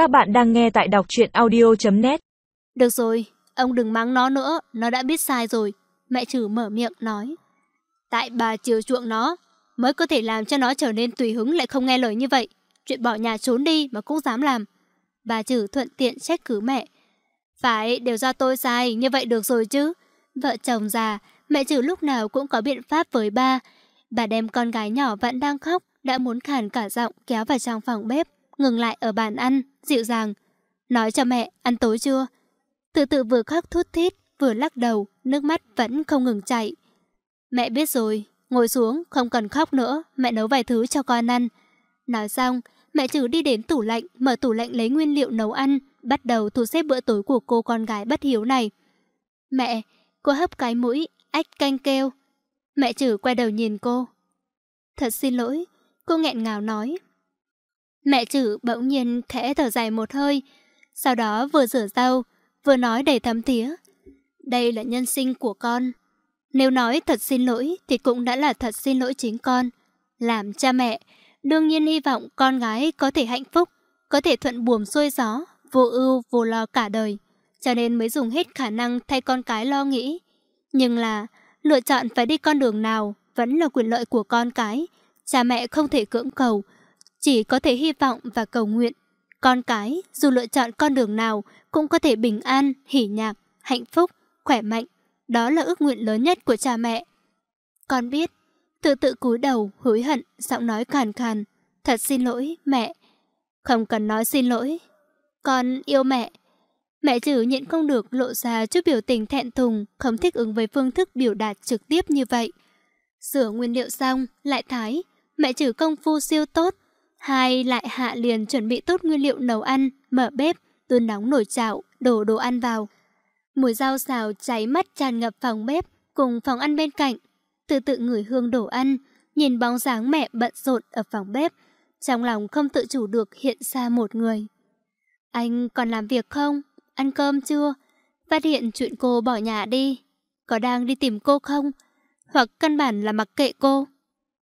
Các bạn đang nghe tại đọc truyện audio.net Được rồi, ông đừng mắng nó nữa, nó đã biết sai rồi. Mẹ chử mở miệng nói. Tại bà chiều chuộng nó, mới có thể làm cho nó trở nên tùy hứng lại không nghe lời như vậy. Chuyện bỏ nhà trốn đi mà cũng dám làm. Bà chử thuận tiện trách cứ mẹ. Phải, đều do tôi sai, như vậy được rồi chứ. Vợ chồng già, mẹ chử lúc nào cũng có biện pháp với ba. Bà đem con gái nhỏ vẫn đang khóc, đã muốn khàn cả giọng kéo vào trong phòng bếp, ngừng lại ở bàn ăn, dịu dàng. Nói cho mẹ, ăn tối chưa? Tự tự vừa khóc thút thít, vừa lắc đầu, nước mắt vẫn không ngừng chảy. Mẹ biết rồi, ngồi xuống, không cần khóc nữa, mẹ nấu vài thứ cho con ăn. Nói xong, mẹ trừ đi đến tủ lạnh, mở tủ lạnh lấy nguyên liệu nấu ăn, bắt đầu thu xếp bữa tối của cô con gái bất hiếu này. Mẹ, cô hấp cái mũi, ách canh kêu. Mẹ trừ quay đầu nhìn cô. Thật xin lỗi, cô nghẹn ngào nói. Mẹ chữ bỗng nhiên khẽ thở dài một hơi, sau đó vừa rửa rau, vừa nói đầy thấm thía. Đây là nhân sinh của con. Nếu nói thật xin lỗi thì cũng đã là thật xin lỗi chính con. Làm cha mẹ, đương nhiên hy vọng con gái có thể hạnh phúc, có thể thuận buồm xuôi gió, vô ưu vô lo cả đời. Cho nên mới dùng hết khả năng thay con cái lo nghĩ. Nhưng là, lựa chọn phải đi con đường nào vẫn là quyền lợi của con cái. Cha mẹ không thể cưỡng cầu, chỉ có thể hy vọng và cầu nguyện. Con cái, dù lựa chọn con đường nào, cũng có thể bình an, hỉ nhạc, hạnh phúc, khỏe mạnh. Đó là ước nguyện lớn nhất của cha mẹ. Con biết, tự tự cúi đầu, hối hận, giọng nói khàn khàn. Thật xin lỗi, mẹ. Không cần nói xin lỗi. Con yêu mẹ. Mẹ chữ nhịn không được lộ ra chút biểu tình thẹn thùng, không thích ứng với phương thức biểu đạt trực tiếp như vậy. Sửa nguyên liệu xong, lại thái. Mẹ chữ công phu siêu tốt, Hai lại hạ liền chuẩn bị tốt nguyên liệu nấu ăn, mở bếp, tuôn nóng nồi chảo, đổ đồ ăn vào. Mùi rau xào cháy mắt tràn ngập phòng bếp cùng phòng ăn bên cạnh. Từ tự ngửi hương đổ ăn, nhìn bóng dáng mẹ bận rộn ở phòng bếp, trong lòng không tự chủ được hiện ra một người. Anh còn làm việc không? Ăn cơm chưa? Phát hiện chuyện cô bỏ nhà đi. Có đang đi tìm cô không? Hoặc căn bản là mặc kệ cô?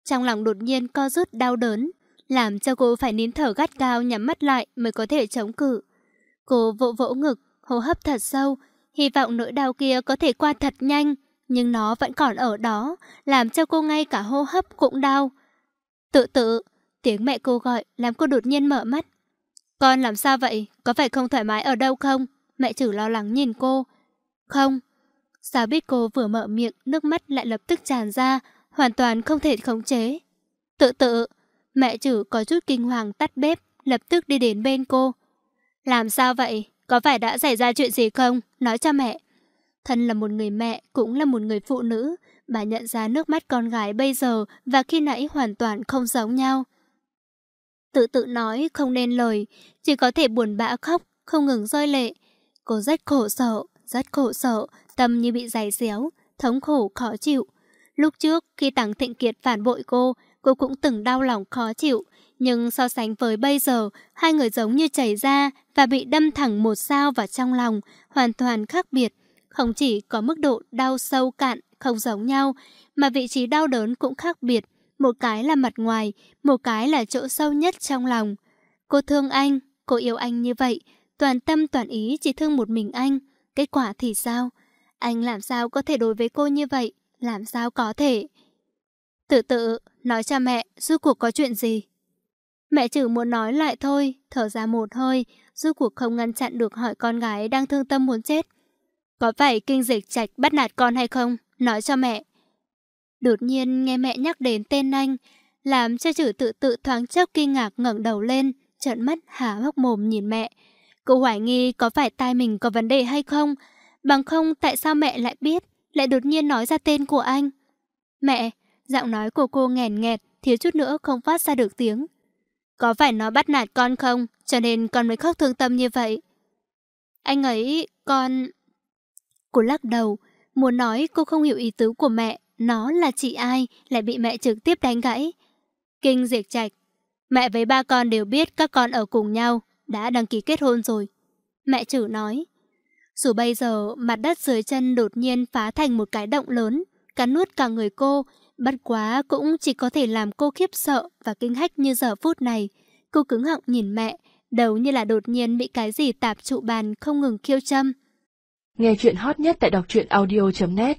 Trong lòng đột nhiên co rút đau đớn, làm cho cô phải nín thở gắt cao nhắm mắt lại mới có thể chống cự. Cô vỗ vỗ ngực, hô hấp thật sâu, hy vọng nỗi đau kia có thể qua thật nhanh, nhưng nó vẫn còn ở đó, làm cho cô ngay cả hô hấp cũng đau. Tự tự, tiếng mẹ cô gọi làm cô đột nhiên mở mắt. Con làm sao vậy? Có phải không thoải mái ở đâu không? Mẹ chử lo lắng nhìn cô. Không. Sao biết cô vừa mở miệng, nước mắt lại lập tức tràn ra, hoàn toàn không thể khống chế. Tự tự, Mẹ chữ có chút kinh hoàng tắt bếp, lập tức đi đến bên cô. Làm sao vậy? Có phải đã xảy ra chuyện gì không? Nói cho mẹ. Thân là một người mẹ, cũng là một người phụ nữ. Bà nhận ra nước mắt con gái bây giờ và khi nãy hoàn toàn không giống nhau. Tự tự nói không nên lời, chỉ có thể buồn bã khóc, không ngừng rơi lệ. Cô rất khổ sở, rất khổ sở, tâm như bị giày xéo, thống khổ khó chịu. Lúc trước, khi tăng Thịnh Kiệt phản bội cô, cô cũng từng đau lòng khó chịu. Nhưng so sánh với bây giờ, hai người giống như chảy ra và bị đâm thẳng một sao vào trong lòng, hoàn toàn khác biệt. Không chỉ có mức độ đau sâu cạn, không giống nhau, mà vị trí đau đớn cũng khác biệt. Một cái là mặt ngoài, một cái là chỗ sâu nhất trong lòng. Cô thương anh, cô yêu anh như vậy, toàn tâm toàn ý chỉ thương một mình anh. Kết quả thì sao? Anh làm sao có thể đối với cô như vậy? Làm sao có thể? Tự tự, nói cho mẹ, rốt cuộc có chuyện gì? Mẹ chữ muốn nói lại thôi, thở ra một hơi, rốt cuộc không ngăn chặn được hỏi con gái đang thương tâm muốn chết. Có phải kinh dịch trạch bắt nạt con hay không? Nói cho mẹ. Đột nhiên nghe mẹ nhắc đến tên anh, làm cho chữ tự tự thoáng chốc kinh ngạc ngẩng đầu lên, trợn mắt há hốc mồm nhìn mẹ. Cô hoài nghi có phải tai mình có vấn đề hay không? Bằng không tại sao mẹ lại biết, lại đột nhiên nói ra tên của anh? Mẹ, Giọng nói của cô nghèn nghẹt, thiếu chút nữa không phát ra được tiếng. Có phải nó bắt nạt con không, cho nên con mới khóc thương tâm như vậy? Anh ấy, con... Cô lắc đầu, muốn nói cô không hiểu ý tứ của mẹ, nó là chị ai, lại bị mẹ trực tiếp đánh gãy. Kinh diệt trạch, mẹ với ba con đều biết các con ở cùng nhau, đã đăng ký kết hôn rồi. Mẹ chử nói, dù bây giờ mặt đất dưới chân đột nhiên phá thành một cái động lớn, cắn nuốt cả người cô, Bất quá cũng chỉ có thể làm cô khiếp sợ và kinh hách như giờ phút này. Cô cứng họng nhìn mẹ, đầu như là đột nhiên bị cái gì tạp trụ bàn không ngừng khiêu châm. Nghe chuyện hot nhất tại đọc truyện audio.net